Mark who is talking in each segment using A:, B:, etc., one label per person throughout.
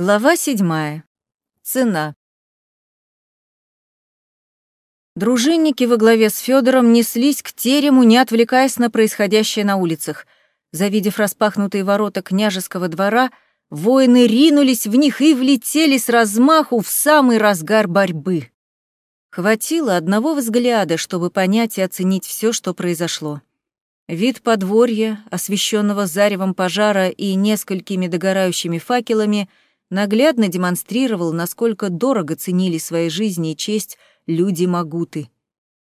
A: Глава седьмая. Цена. Дружинники во главе с Федором неслись к терему, не отвлекаясь на происходящее на улицах. Завидев распахнутые ворота княжеского двора, воины ринулись в них и влетели с размаху в самый разгар борьбы. Хватило одного взгляда, чтобы понять и оценить все, что произошло. Вид подворья, освещенного заревом пожара и несколькими догорающими факелами, наглядно демонстрировал, насколько дорого ценили свои жизни и честь люди-магуты.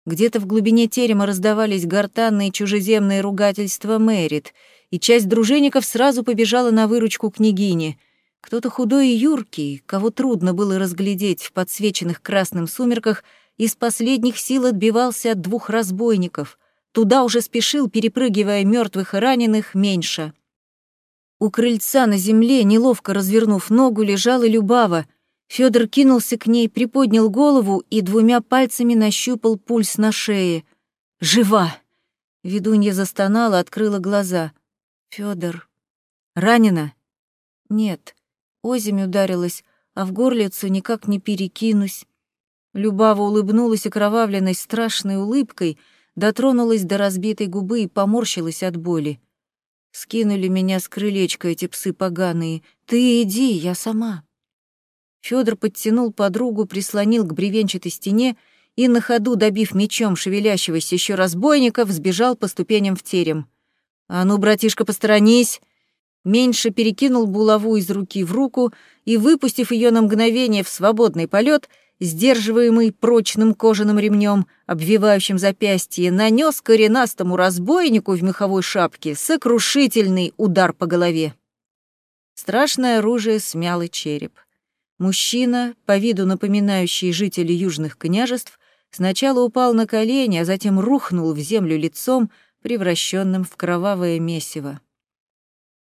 A: Где-то в глубине терема раздавались гортанные чужеземные ругательства Мэрит, и часть дружинников сразу побежала на выручку княгини. Кто-то худой и юркий, кого трудно было разглядеть в подсвеченных красным сумерках, из последних сил отбивался от двух разбойников. Туда уже спешил, перепрыгивая мертвых и раненых, меньше. У крыльца на земле, неловко развернув ногу, лежала Любава. Федор кинулся к ней, приподнял голову и двумя пальцами нащупал пульс на шее. «Жива!» Ведунья застонала, открыла глаза. Федор, ранена?» «Нет, озимь ударилась, а в горлицу никак не перекинусь». Любава улыбнулась окровавленной страшной улыбкой — дотронулась до разбитой губы и поморщилась от боли. Скинули меня с крылечка эти псы поганые. Ты иди, я сама. Федор подтянул подругу, прислонил к бревенчатой стене и на ходу, добив мечом шевелящегося еще разбойника, взбежал по ступеням в терем. «А ну, братишка, посторонись!» Меньше перекинул булаву из руки в руку и, выпустив ее на мгновение в свободный полет, сдерживаемый прочным кожаным ремнем, обвивающим запястье, нанес коренастому разбойнику в меховой шапке сокрушительный удар по голове. Страшное оружие смяло череп. Мужчина, по виду напоминающий жителей южных княжеств, сначала упал на колени, а затем рухнул в землю лицом, превращенным в кровавое месиво.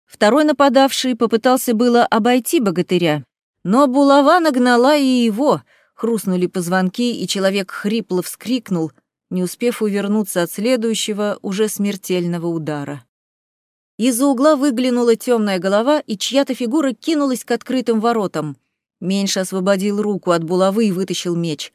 A: Второй нападавший попытался было обойти богатыря, но булава нагнала и его — хрустнули позвонки, и человек хрипло вскрикнул, не успев увернуться от следующего, уже смертельного удара. Из-за угла выглянула темная голова, и чья-то фигура кинулась к открытым воротам. Меньше освободил руку от булавы и вытащил меч.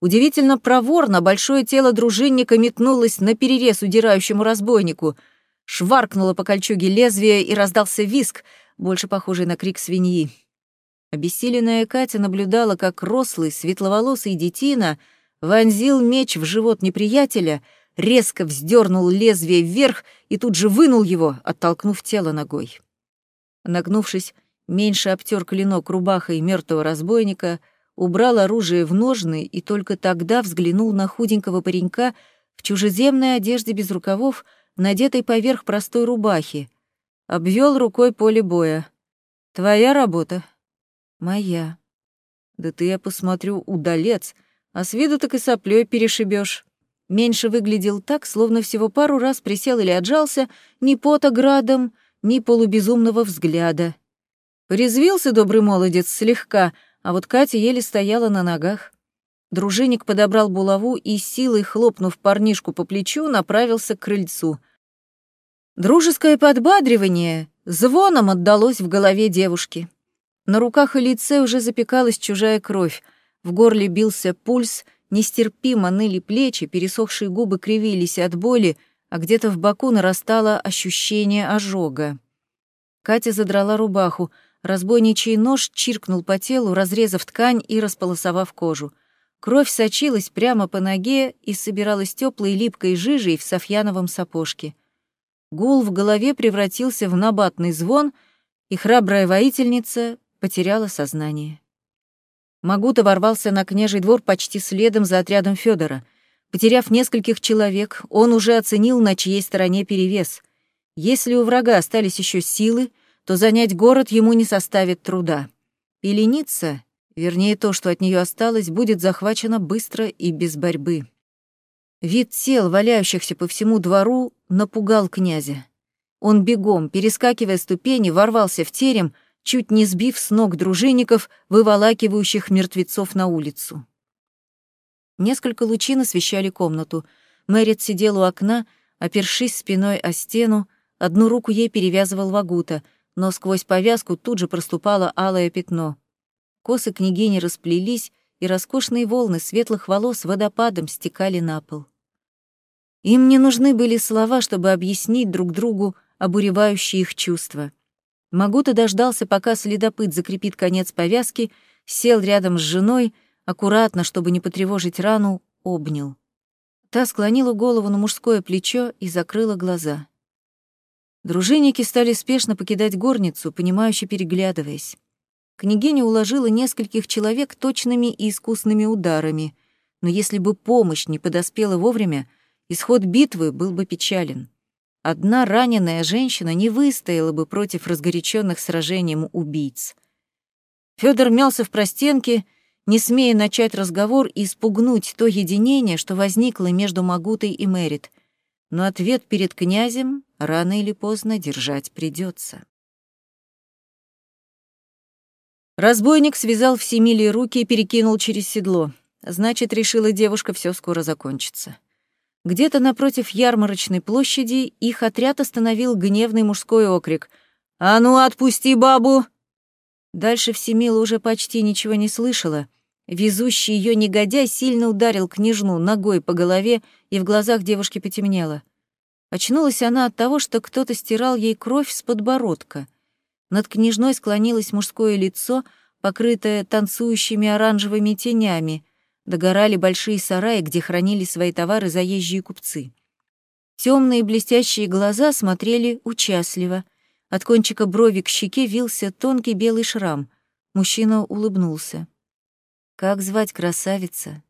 A: Удивительно проворно большое тело дружинника метнулось на перерез удирающему разбойнику. Шваркнуло по кольчуге лезвие, и раздался виск, больше похожий на крик свиньи. Обессиленная Катя наблюдала, как рослый, светловолосый детина вонзил меч в живот неприятеля, резко вздернул лезвие вверх и тут же вынул его, оттолкнув тело ногой. Нагнувшись, меньше обтер клинок рубахой мертвого разбойника, убрал оружие в ножны и только тогда взглянул на худенького паренька в чужеземной одежде без рукавов, надетой поверх простой рубахи. Обвел рукой поле боя. «Твоя работа», Моя. Да ты, я посмотрю, удалец, а с виду так и соплей перешибешь. Меньше выглядел так, словно всего пару раз присел или отжался, ни пота градом, ни полубезумного взгляда. Порезвился добрый молодец слегка, а вот Катя еле стояла на ногах. Дружинник подобрал булаву и, силой хлопнув парнишку по плечу, направился к крыльцу. Дружеское подбадривание звоном отдалось в голове девушки. На руках и лице уже запекалась чужая кровь, в горле бился пульс, нестерпимо ныли плечи, пересохшие губы кривились от боли, а где-то в боку нарастало ощущение ожога. Катя задрала рубаху, разбойничий нож чиркнул по телу, разрезав ткань и располосовав кожу. Кровь сочилась прямо по ноге и собиралась теплой липкой жижей в софьяновом сапожке. Гул в голове превратился в набатный звон, и храбрая воительница потеряла сознание. Магута ворвался на княжий двор почти следом за отрядом Федора. Потеряв нескольких человек, он уже оценил, на чьей стороне перевес. Если у врага остались еще силы, то занять город ему не составит труда. Пеленица, вернее то, что от нее осталось, будет захвачена быстро и без борьбы. Вид тел, валяющихся по всему двору, напугал князя. Он бегом, перескакивая ступени, ворвался в терем, чуть не сбив с ног дружинников, выволакивающих мертвецов на улицу. Несколько лучин освещали комнату. Мэрит сидел у окна, опершись спиной о стену, одну руку ей перевязывал Вагута, но сквозь повязку тут же проступало алое пятно. Косы княгини расплелись, и роскошные волны светлых волос водопадом стекали на пол. Им не нужны были слова, чтобы объяснить друг другу обуревающие их чувства. Магута дождался, пока следопыт закрепит конец повязки, сел рядом с женой, аккуратно, чтобы не потревожить рану, обнял. Та склонила голову на мужское плечо и закрыла глаза. Дружинники стали спешно покидать горницу, понимающе переглядываясь. Княгиня уложила нескольких человек точными и искусными ударами, но если бы помощь не подоспела вовремя, исход битвы был бы печален. Одна раненая женщина не выстояла бы против разгоряченных сражением убийц. Федор мялся в простенке, не смея начать разговор и спугнуть то единение, что возникло между Магутой и Мэрит. Но ответ перед князем рано или поздно держать придется. Разбойник связал Всемилии руки и перекинул через седло. Значит, решила девушка, все скоро закончится. Где-то напротив ярмарочной площади их отряд остановил гневный мужской окрик. «А ну, отпусти бабу!» Дальше Всемила уже почти ничего не слышала. Везущий ее негодяй сильно ударил княжну ногой по голове, и в глазах девушки потемнело. Очнулась она от того, что кто-то стирал ей кровь с подбородка. Над княжной склонилось мужское лицо, покрытое танцующими оранжевыми тенями. Догорали большие сараи, где хранили свои товары заезжие купцы. Темные блестящие глаза смотрели участливо. От кончика брови к щеке вился тонкий белый шрам. Мужчина улыбнулся. «Как звать красавица?»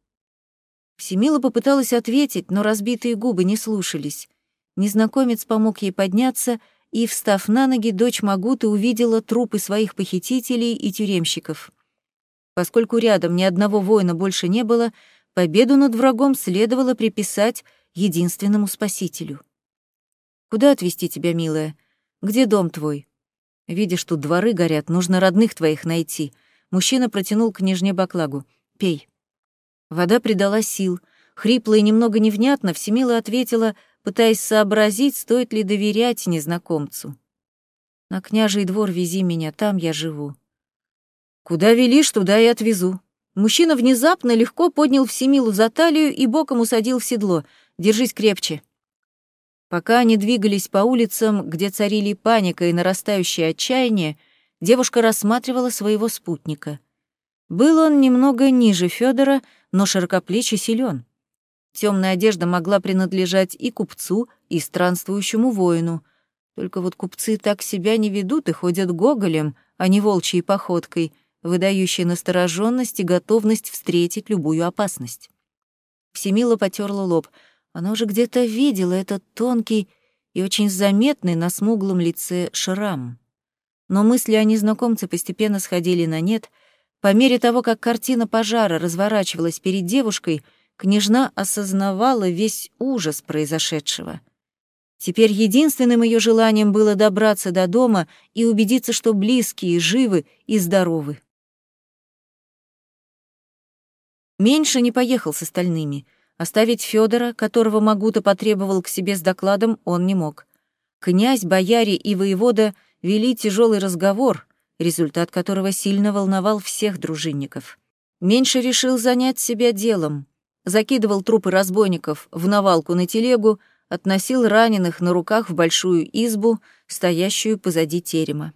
A: Всемила попыталась ответить, но разбитые губы не слушались. Незнакомец помог ей подняться — и, встав на ноги, дочь Магуты увидела трупы своих похитителей и тюремщиков. Поскольку рядом ни одного воина больше не было, победу над врагом следовало приписать единственному спасителю. «Куда отвезти тебя, милая? Где дом твой?» «Видишь, тут дворы горят, нужно родных твоих найти». Мужчина протянул княжне баклагу. «Пей». Вода придала сил. Хрипло и немного невнятно Всемила ответила пытаясь сообразить, стоит ли доверять незнакомцу. «На княжий двор вези меня, там я живу». «Куда велишь, туда и отвезу». Мужчина внезапно легко поднял Всемилу за талию и боком усадил в седло. «Держись крепче». Пока они двигались по улицам, где царили паника и нарастающее отчаяние, девушка рассматривала своего спутника. Был он немного ниже Федора, но широкоплеч и силен. Темная одежда могла принадлежать и купцу, и странствующему воину. Только вот купцы так себя не ведут и ходят гоголем, а не волчьей походкой, выдающей настороженность и готовность встретить любую опасность. Всемила потерла лоб. Она уже где-то видела этот тонкий и очень заметный на смуглом лице шрам. Но мысли о незнакомце постепенно сходили на нет. По мере того, как картина пожара разворачивалась перед девушкой — княжна осознавала весь ужас произошедшего. Теперь единственным ее желанием было добраться до дома и убедиться, что близкие живы и здоровы. Меньше не поехал с остальными. Оставить Федора, которого Магута потребовал к себе с докладом, он не мог. Князь, бояре и воевода вели тяжелый разговор, результат которого сильно волновал всех дружинников. Меньше решил занять себя делом закидывал трупы разбойников в навалку на телегу, относил раненых на руках в большую избу, стоящую позади терема.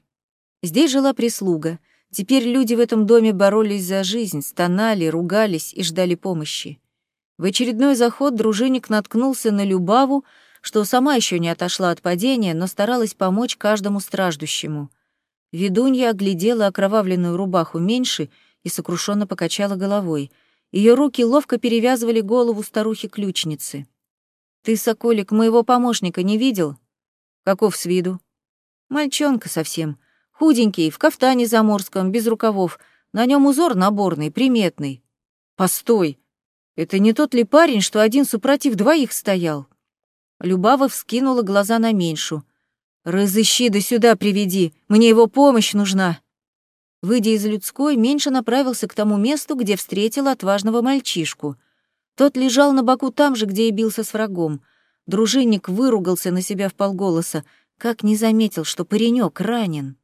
A: Здесь жила прислуга. Теперь люди в этом доме боролись за жизнь, стонали, ругались и ждали помощи. В очередной заход дружинник наткнулся на Любаву, что сама еще не отошла от падения, но старалась помочь каждому страждущему. Ведунья оглядела окровавленную рубаху меньше и сокрушенно покачала головой — ее руки ловко перевязывали голову старухи-ключницы. «Ты, Соколик, моего помощника не видел?» «Каков с виду?» «Мальчонка совсем. Худенький, в кафтане заморском, без рукавов. На нем узор наборный, приметный». «Постой! Это не тот ли парень, что один супротив двоих стоял?» Любава вскинула глаза на меньшу. «Разыщи да сюда приведи, мне его помощь нужна!» Выйдя из людской, меньше направился к тому месту, где встретил отважного мальчишку. Тот лежал на боку там же, где и бился с врагом. Дружинник выругался на себя в полголоса. Как не заметил, что паренек ранен?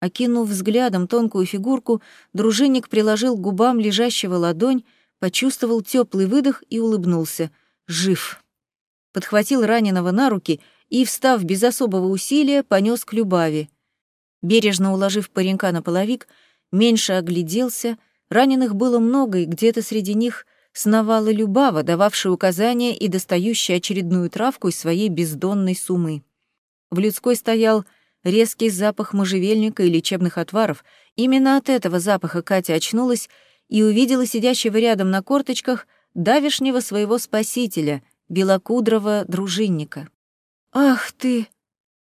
A: Окинув взглядом тонкую фигурку, дружинник приложил к губам лежащего ладонь, почувствовал теплый выдох и улыбнулся. Жив. Подхватил раненого на руки и, встав без особого усилия, понес к Любави. Бережно уложив паренька на половик, меньше огляделся, раненых было много, и где-то среди них сновала Любава, дававшая указания и достающая очередную травку из своей бездонной сумы. В людской стоял резкий запах можжевельника и лечебных отваров. Именно от этого запаха Катя очнулась и увидела сидящего рядом на корточках давишнего своего спасителя, белокудрого дружинника. «Ах ты!»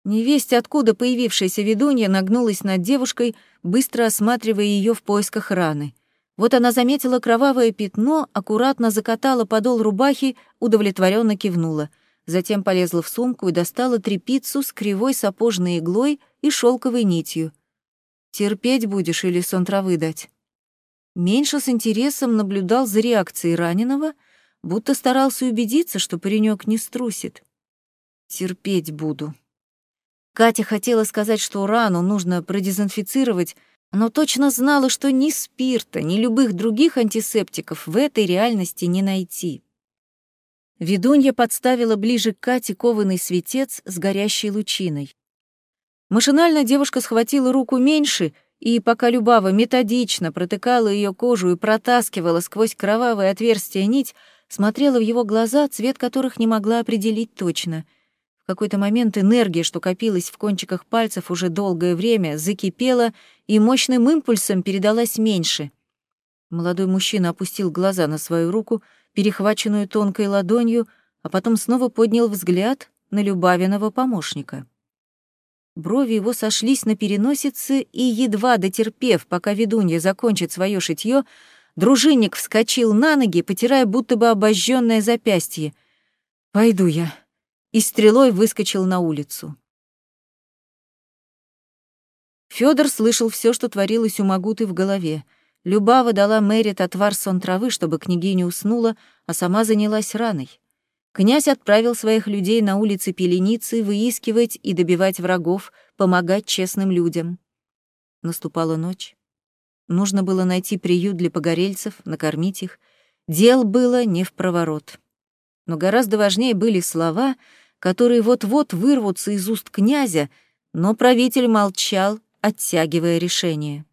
A: Невесть, откуда появившаяся ведунья, нагнулась над девушкой, быстро осматривая ее в поисках раны. Вот она заметила кровавое пятно, аккуратно закатала подол рубахи, удовлетворенно кивнула — затем полезла в сумку и достала трепицу с кривой сапожной иглой и шелковой нитью. «Терпеть будешь или сон травы дать?» Меньше с интересом наблюдал за реакцией раненого, будто старался убедиться, что паренек не струсит. «Терпеть буду». Катя хотела сказать, что рану нужно продезинфицировать, но точно знала, что ни спирта, ни любых других антисептиков в этой реальности не найти. Ведунья подставила ближе к Кате кованый светец с горящей лучиной. Машинально девушка схватила руку меньше, и пока Любава методично протыкала ее кожу и протаскивала сквозь кровавое отверстие нить, смотрела в его глаза, цвет которых не могла определить точно. В какой-то момент энергия, что копилась в кончиках пальцев уже долгое время, закипела и мощным импульсом передалась меньше. Молодой мужчина опустил глаза на свою руку — перехваченную тонкой ладонью, а потом снова поднял взгляд на Любавиного помощника. Брови его сошлись на переносице, и, едва дотерпев, пока ведунья закончит свое шитье, дружинник вскочил на ноги, потирая будто бы обожженное запястье. «Пойду я», и стрелой выскочил на улицу. Фёдор слышал все, что творилось у Магуты в голове — Любава дала Мэрит отвар сон травы, чтобы княгиня уснула, а сама занялась раной. Князь отправил своих людей на улицы Пеленицы выискивать и добивать врагов, помогать честным людям. Наступала ночь. Нужно было найти приют для погорельцев, накормить их. Дел было не в проворот. Но гораздо важнее были слова, которые вот-вот вырвутся из уст князя, но правитель молчал, оттягивая решение.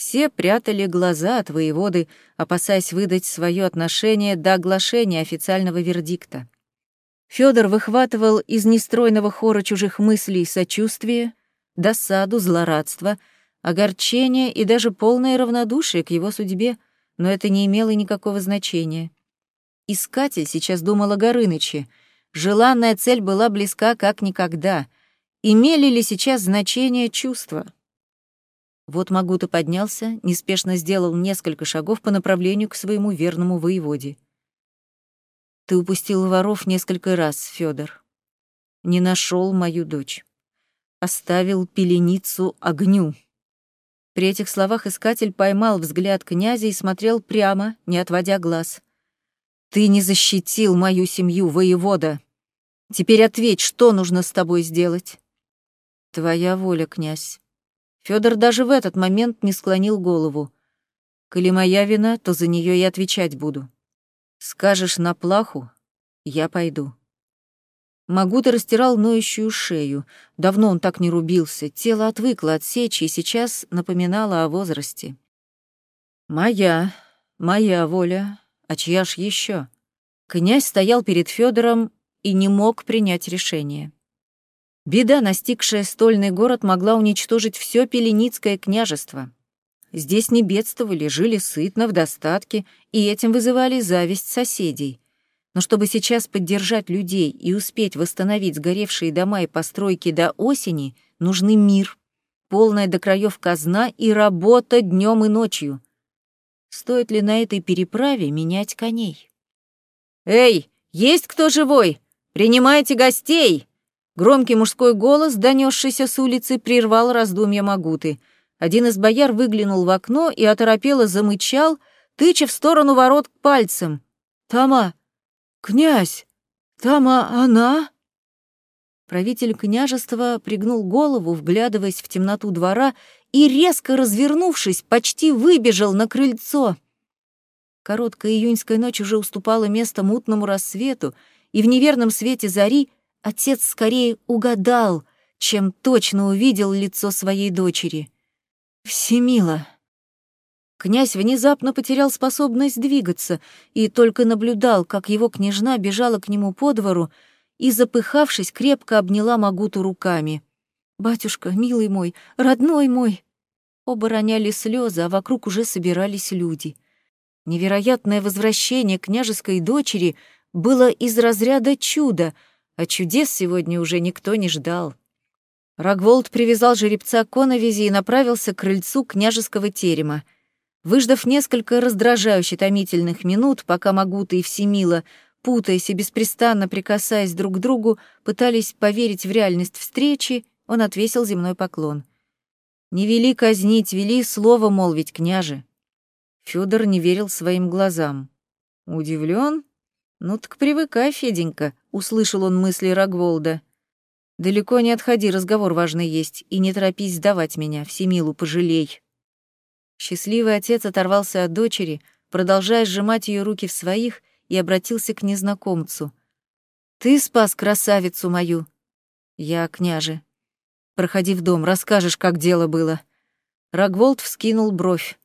A: Все прятали глаза от воеводы, опасаясь выдать свое отношение до оглашения официального вердикта. Федор выхватывал из нестройного хора чужих мыслей сочувствие, досаду, злорадство, огорчение и даже полное равнодушие к его судьбе, но это не имело никакого значения. Искатель сейчас думал о Горыныче. Желанная цель была близка как никогда. Имели ли сейчас значение чувства? Вот Магута поднялся, неспешно сделал несколько шагов по направлению к своему верному воеводе. «Ты упустил воров несколько раз, Федор. Не нашел мою дочь. Оставил пеленицу огню». При этих словах искатель поймал взгляд князя и смотрел прямо, не отводя глаз. «Ты не защитил мою семью, воевода. Теперь ответь, что нужно с тобой сделать?» «Твоя воля, князь. Федор даже в этот момент не склонил голову. «Коли моя вина, то за нее и отвечать буду. Скажешь на плаху, я пойду». Магута растирал ноющую шею. Давно он так не рубился, тело отвыкло от сечи и сейчас напоминало о возрасте. «Моя, моя воля, а чья ж еще? Князь стоял перед Федором и не мог принять решение. Беда, настигшая стольный город, могла уничтожить все Пеленицкое княжество. Здесь не бедствовали, жили сытно, в достатке, и этим вызывали зависть соседей. Но чтобы сейчас поддержать людей и успеть восстановить сгоревшие дома и постройки до осени, нужны мир, полная до краев казна и работа днем и ночью. Стоит ли на этой переправе менять коней? «Эй, есть кто живой? Принимайте гостей!» Громкий мужской голос, донесшийся с улицы, прервал раздумья Магуты. Один из бояр выглянул в окно и оторопело замычал, тыча в сторону ворот пальцем. «Тама! Князь! Тама она?» Правитель княжества пригнул голову, вглядываясь в темноту двора, и, резко развернувшись, почти выбежал на крыльцо. Короткая июньская ночь уже уступала место мутному рассвету, и в неверном свете зари отец скорее угадал, чем точно увидел лицо своей дочери. Всемила. Князь внезапно потерял способность двигаться и только наблюдал, как его княжна бежала к нему по двору и, запыхавшись, крепко обняла Магуту руками. «Батюшка, милый мой, родной мой!» Оба роняли слезы, а вокруг уже собирались люди. Невероятное возвращение княжеской дочери было из разряда чуда, а чудес сегодня уже никто не ждал. Рогволд привязал жеребца к и направился к крыльцу княжеского терема. Выждав несколько раздражающе томительных минут, пока Магута и Всемила, путаясь и беспрестанно прикасаясь друг к другу, пытались поверить в реальность встречи, он отвесил земной поклон. «Не вели казнить, вели слово молвить, княже». Фёдор не верил своим глазам. Удивлен? Ну так привыкай, Феденька, услышал он мысли Рогволда. Далеко не отходи, разговор важный есть, и не торопись сдавать меня, всемилу пожалей. Счастливый отец оторвался от дочери, продолжая сжимать ее руки в своих, и обратился к незнакомцу. «Ты спас красавицу мою!» «Я, княже. Проходи в дом, расскажешь, как дело было». Рогволд вскинул бровь.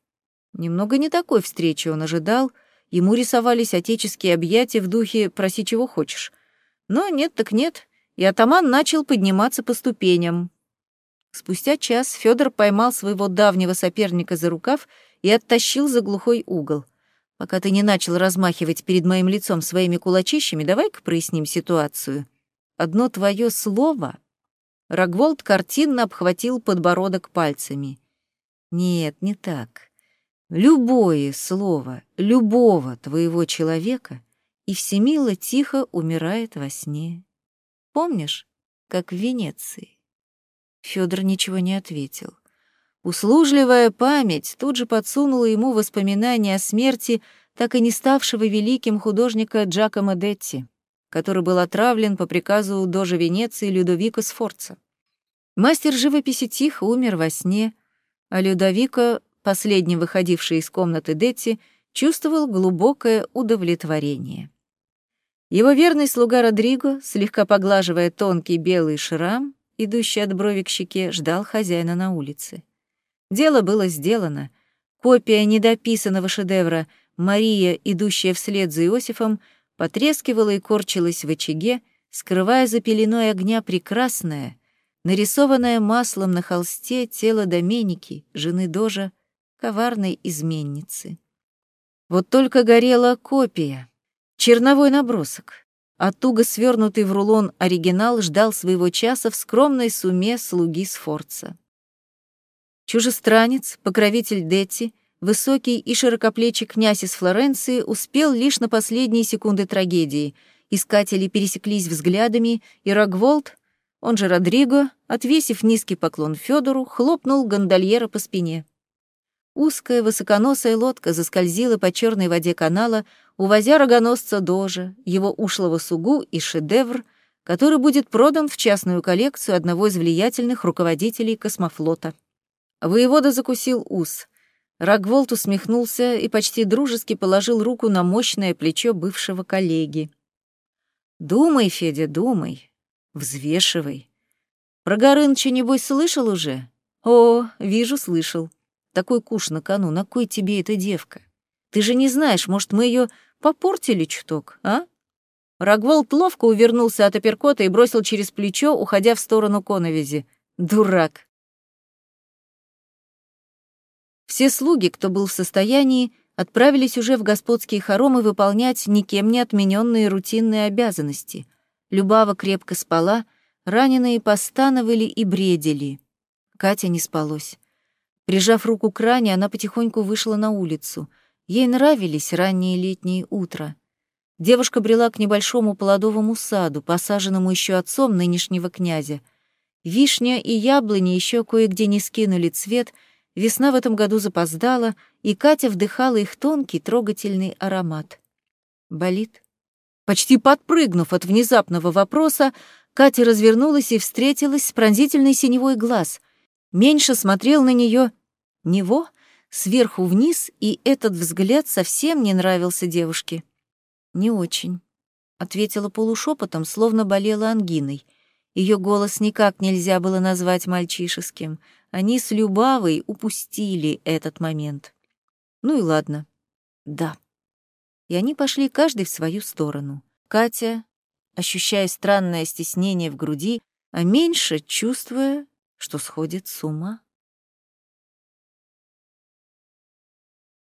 A: Немного не такой встречи он ожидал, ему рисовались отеческие объятия в духе «проси, чего хочешь». Но нет так нет, и атаман начал подниматься по ступеням. Спустя час Федор поймал своего давнего соперника за рукав и оттащил за глухой угол. «Пока ты не начал размахивать перед моим лицом своими кулачищами, давай-ка проясним ситуацию. Одно твое слово...» Рогволд картинно обхватил подбородок пальцами. «Нет, не так. Любое слово любого твоего человека, и Всемила тихо умирает во сне. Помнишь, как в Венеции? Федор ничего не ответил. Услужливая память тут же подсунула ему воспоминания о смерти так и не ставшего великим художника Джакомо Детти, который был отравлен по приказу дожа Венеции Людовико Сфорца. Мастер живописи тихо умер во сне, а Людовико, последний выходивший из комнаты Детти, чувствовал глубокое удовлетворение. Его верный слуга Родриго, слегка поглаживая тонкий белый шрам, идущий от брови к щеке, ждал хозяина на улице. Дело было сделано. Копия недописанного шедевра «Мария, идущая вслед за Иосифом», потрескивала и корчилась в очаге, скрывая за пеленой огня прекрасное, нарисованное маслом на холсте тело Доменики, жены Дожа, коварной изменницы. Вот только горела копия — Черновой набросок, а туго свернутый в рулон оригинал ждал своего часа в скромной суме слуги Сфорца. Чужестранец, покровитель Детти, высокий и широкоплечий князь из Флоренции успел лишь на последние секунды трагедии. Искатели пересеклись взглядами, и Рогволд, он же Родриго, отвесив низкий поклон Федору, хлопнул гондольера по спине. Узкая высоконосая лодка заскользила по черной воде канала, увозя рогоносца Дожа, его ушлого сугу и шедевр, который будет продан в частную коллекцию одного из влиятельных руководителей космофлота. Воевода закусил ус. Рогволд усмехнулся и почти дружески положил руку на мощное плечо бывшего коллеги. «Думай, Федя, думай. Взвешивай. Про Горыныча, небось, слышал уже?» «О, вижу, слышал. Такой куш на кону, на кой тебе эта девка? Ты же не знаешь, может, мы ее попортили чуток, а?» Рогволд ловко увернулся от апперкота и бросил через плечо, уходя в сторону коновизи. «Дурак!» Все слуги, кто был в состоянии, отправились уже в господские хоромы выполнять никем не отмененные рутинные обязанности. Любава крепко спала, раненые постановали и бредили. Катя не спалось. Прижав руку к ране, она потихоньку вышла на улицу. Ей нравились ранние летние утра. Девушка брела к небольшому плодовому саду, посаженному еще отцом нынешнего князя. Вишня и яблони еще кое-где не скинули цвет, весна в этом году запоздала, и Катя вдыхала их тонкий, трогательный аромат. «Болит?» Почти подпрыгнув от внезапного вопроса, Катя развернулась и встретилась с пронзительной синевой глаз. Меньше смотрел на нее него сверху вниз, и этот взгляд совсем не нравился девушке. «Не очень», — ответила полушепотом, словно болела ангиной. Ее голос никак нельзя было назвать мальчишеским. Они с Любавой упустили этот момент. Ну и ладно. Да. И они пошли каждый в свою сторону. Катя, ощущая странное стеснение в груди, а меньше чувствуя, что сходит с ума.